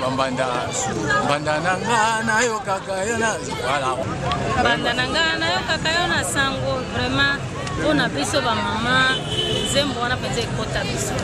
bambanda banda na nga nayokaka yo nazwala banda na nga nayokaka yo na sango vraiment mpona biso bamama nzembo wana mpenza ekota biso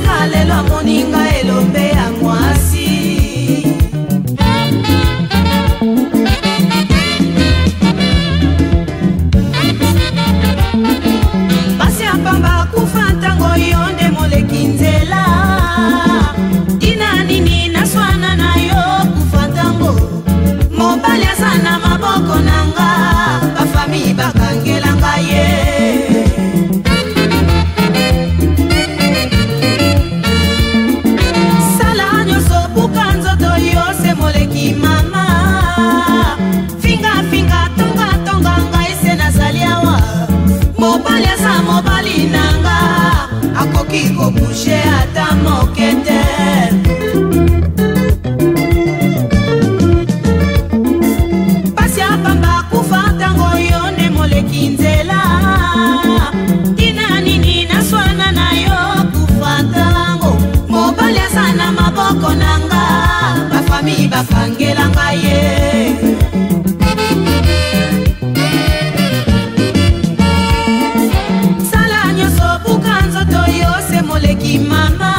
tika lelo amoni nga elombe ya mwasi basi ya pamba akufa ntango yo nde moleki nze akangela ngai ye sala nyonso buka nzoto yose moleki mama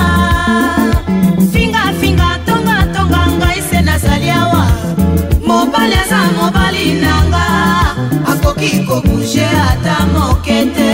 fingafinga tongatonga ngai se nazali awa mobali aza mobali nanga akoki kobuge ata moke te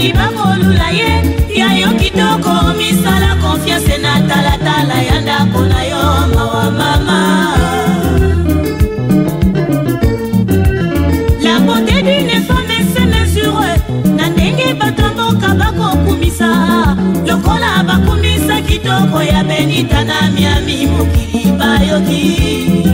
balingi bakolula ye yayo kitoko misala konfiance na talatala ya ndako na yo mawa mama la bonté d'une femme se mesure na ndenge bato mboka bakokumisa lokola bakumisa kitoko ya benita na miami mokili bayoki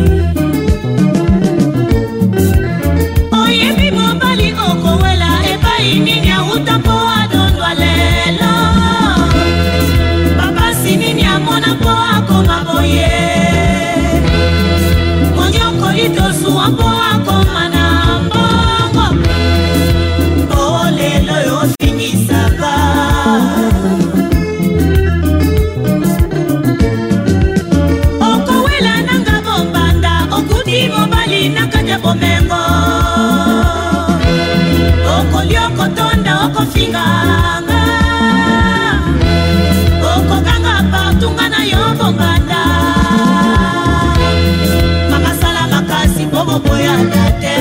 oboyaka te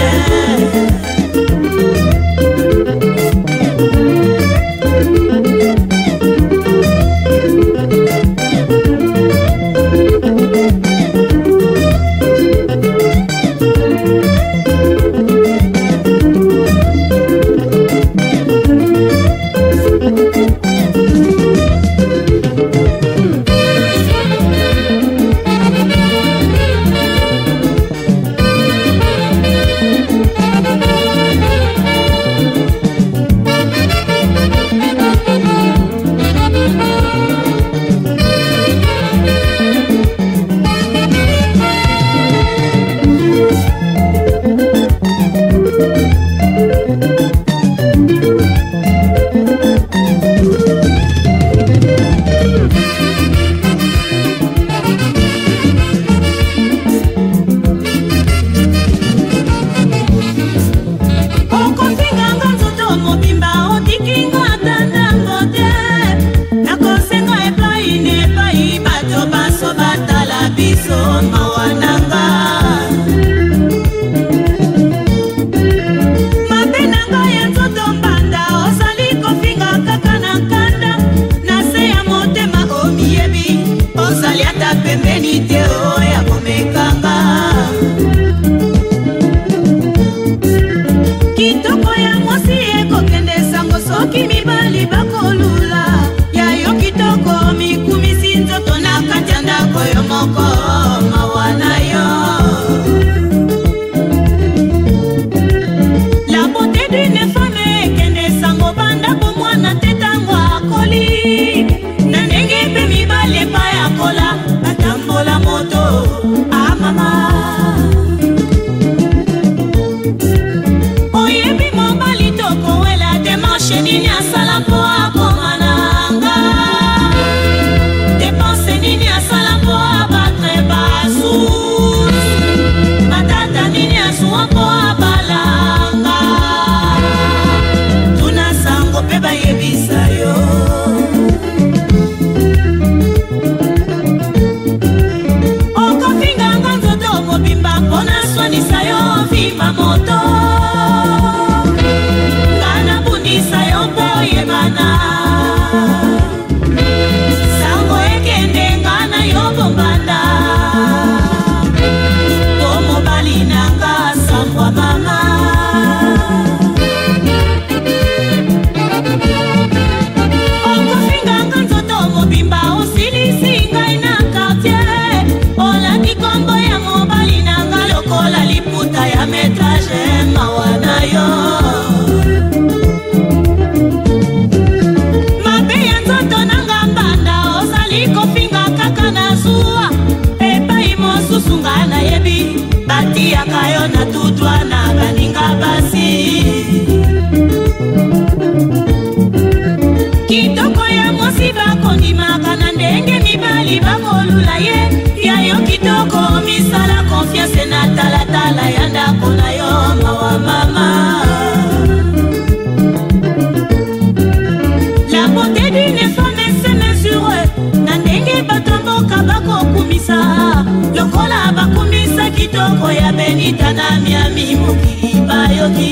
kitoko ya benita na miami moki bayoki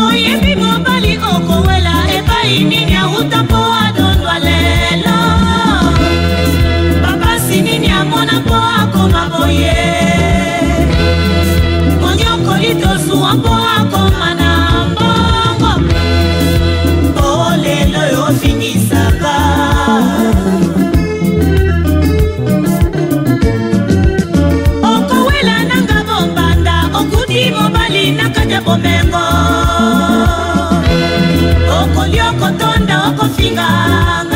oyebi mobali okowela epai nini auta mpo adondwa lelo papasi nini amona mpo akoma boye moniokoli tosuwa mpo akoma de bomengo okolia okotonda okofinganga